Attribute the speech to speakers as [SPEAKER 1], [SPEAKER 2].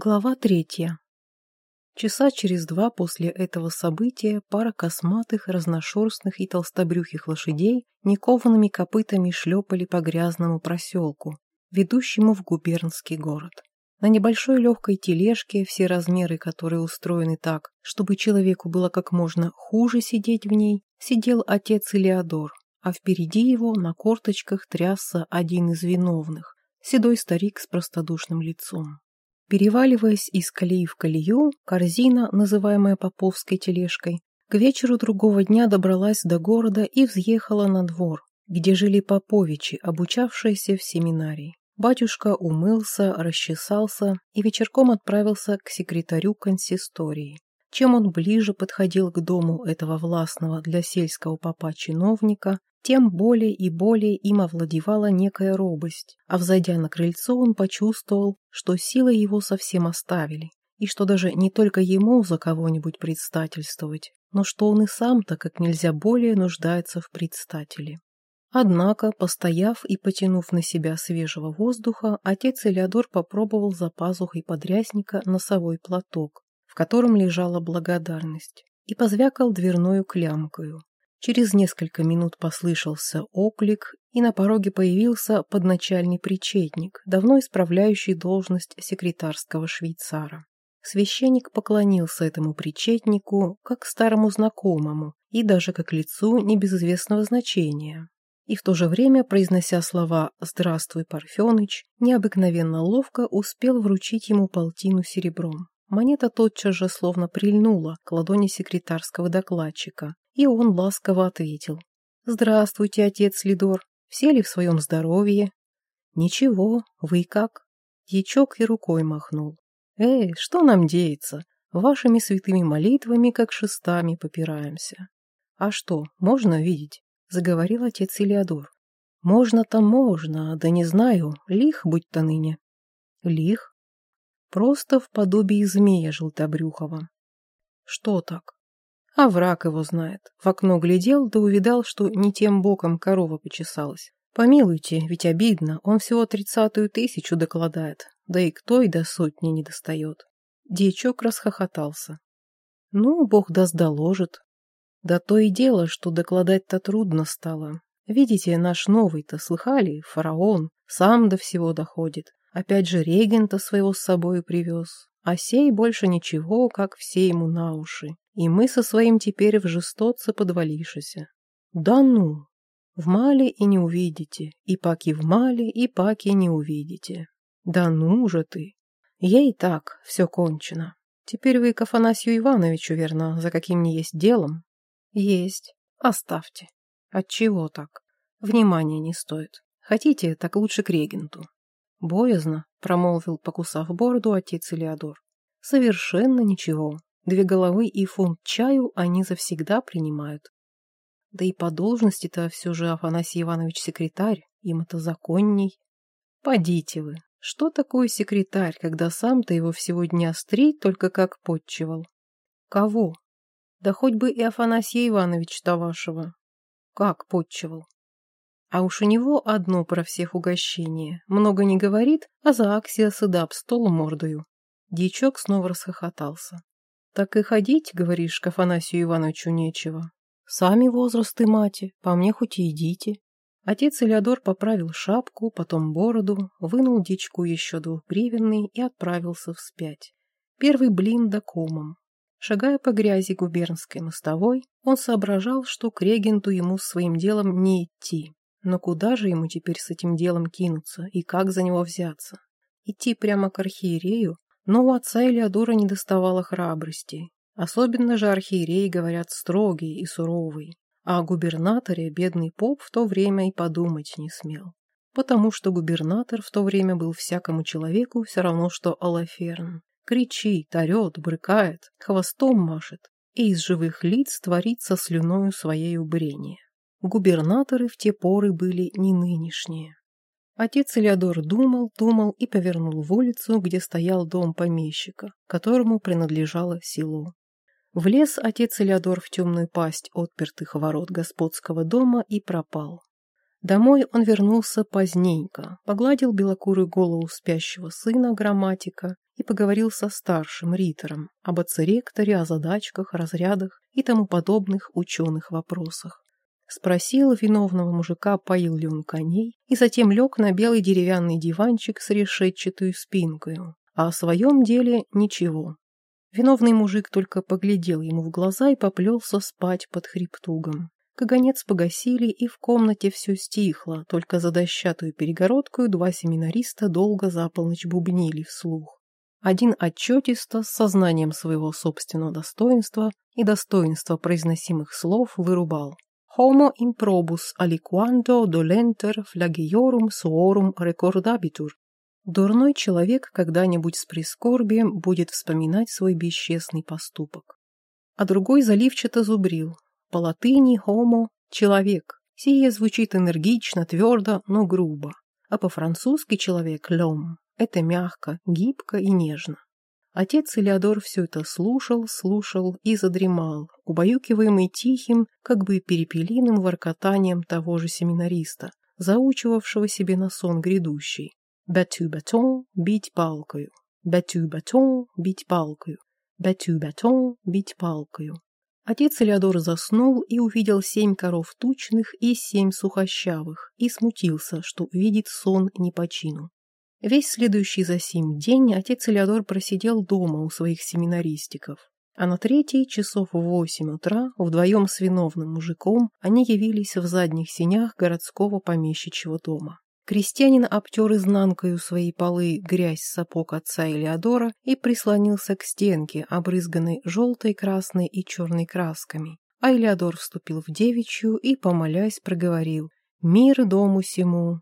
[SPEAKER 1] Глава третья. Часа через два после этого события пара косматых, разношерстных и толстобрюхих лошадей никованными копытами шлепали по грязному проселку, ведущему в губернский город. На небольшой легкой тележке, все размеры которой устроены так, чтобы человеку было как можно хуже сидеть в ней, сидел отец Илеодор, а впереди его на корточках трясся один из виновных, седой старик с простодушным лицом. Переваливаясь из колеи в колею, корзина, называемая Поповской тележкой, к вечеру другого дня добралась до города и взъехала на двор, где жили Поповичи, обучавшиеся в семинарии. Батюшка умылся, расчесался и вечерком отправился к секретарю консистории. Чем он ближе подходил к дому этого властного для сельского попа чиновника, тем более и более им овладевала некая робость, а взойдя на крыльцо, он почувствовал, что силы его совсем оставили, и что даже не только ему за кого-нибудь предстательствовать, но что он и сам-то как нельзя более нуждается в предстателе. Однако, постояв и потянув на себя свежего воздуха, отец Элеодор попробовал за пазухой подрясника носовой платок, в котором лежала благодарность, и позвякал дверною клямкою. Через несколько минут послышался оклик, и на пороге появился подначальный причетник, давно исправляющий должность секретарского швейцара. Священник поклонился этому причетнику как старому знакомому и даже как лицу небезызвестного значения. И в то же время, произнося слова «Здравствуй, Парфеныч», необыкновенно ловко успел вручить ему полтину серебром. Монета тотчас же словно прильнула к ладони секретарского докладчика, и он ласково ответил. «Здравствуйте, отец Лидор. Все ли в своем здоровье?» «Ничего. Вы как?» Дьячок и рукой махнул. «Эй, что нам деется? Вашими святыми молитвами, как шестами, попираемся». «А что, можно видеть?» — заговорил отец Илеодор. «Можно-то можно, да не знаю, лих будь-то ныне». «Лих?» «Просто в подобии змея желтобрюхого». «Что так?» А враг его знает. В окно глядел, да увидал, что не тем боком корова почесалась. Помилуйте, ведь обидно, он всего тридцатую тысячу докладает, да и кто и до сотни не достает. Дьячок расхохотался. Ну, бог даст доложит. Да то и дело, что докладать-то трудно стало. Видите, наш новый-то, слыхали, фараон, сам до всего доходит. Опять же регента своего с собой привез. А сей больше ничего, как все ему на уши и мы со своим теперь в жестоце подвалившися. Да ну, в мале и не увидите, и паки в мале, и паки не увидите. Да ну же ты. Ей так, все кончено. Теперь вы к Афанасию Ивановичу, верно, за каким не есть делом? Есть. Оставьте. Отчего так? Внимания не стоит. Хотите, так лучше к регенту. Боязно, промолвил, покусав бороду, отец Илеодор. Совершенно ничего. Две головы и фунт чаю они завсегда принимают. Да и по должности-то все же Афанасий Иванович секретарь, им это законней. Подите вы, что такое секретарь, когда сам-то его всего дня стри только как подчевал? Кого? Да хоть бы и Афанасия Иванович-то вашего. Как подчевал? А уж у него одно про всех угощение. Много не говорит, а за Аксиаса да об стол мордою. Дьячок снова расхохотался. Так и ходить, говоришь, к Афанасию Ивановичу нечего. Сами возрасты мати, по мне хоть и идите. Отец Элеодор поправил шапку, потом бороду, вынул дичку еще двухгривенный и отправился вспять. Первый блин до комом. Шагая по грязи губернской мостовой, он соображал, что к регенту ему с своим делом не идти. Но куда же ему теперь с этим делом кинуться и как за него взяться? Идти прямо к архиерею, но у отца Элеодора не доставало храбрости. Особенно же архиереи, говорят, строгий и суровый. А о губернаторе бедный поп в то время и подумать не смел. Потому что губернатор в то время был всякому человеку все равно, что Алаферн. Кричит, орет, брыкает, хвостом машет, и из живых лиц творится слюною своей убрение. Губернаторы в те поры были не нынешние. Отец Элеодор думал, думал и повернул в улицу, где стоял дом помещика, которому принадлежало село. Влез отец Элеодор в темную пасть отпертых ворот господского дома и пропал. Домой он вернулся поздненько, погладил белокурую голову спящего сына, грамматика, и поговорил со старшим ритором об отце-ректоре, о задачках, разрядах и тому подобных ученых вопросах. Спросил виновного мужика, поил ли он коней, и затем лег на белый деревянный диванчик с решетчатой спинкой, а о своем деле ничего. Виновный мужик только поглядел ему в глаза и поплелся спать под хребтугом. Каганец погасили, и в комнате все стихло, только за дощатую перегородку два семинариста долго за полночь бубнили вслух. Один отчетисто, с сознанием своего собственного достоинства и достоинства произносимых слов вырубал. «Homo improbus aliquando dolenter flagiorum suorum recordabitur». Дурной человек когда-нибудь с прискорбием будет вспоминать свой бесчестный поступок. А другой заливчато зубрил. По латыни «homo» — «человек». Сие звучит энергично, твердо, но грубо. А по-французски человек «l'homme» Это мягко, гибко и нежно. Отец Элеодор все это слушал, слушал и задремал, убаюкиваемый тихим, как бы перепелиным воркотанием того же семинариста, заучивавшего себе на сон грядущий. «Батю-батон, бить палкою, батю-батон, бить палкою, батю-батон, бить палкою». Отец Элеодор заснул и увидел семь коров тучных и семь сухощавых, и смутился, что видит сон не по чину. Весь следующий за сим день отец Элеодор просидел дома у своих семинаристиков. А на третий, часов в восемь утра, вдвоем с виновным мужиком, они явились в задних сенях городского помещичьего дома. Крестьянин обтер изнанкою своей полы грязь сапог отца Элеодора и прислонился к стенке, обрызганной желтой, красной и черной красками. А Элеодор вступил в девичью и, помолясь, проговорил «Мир дому сему,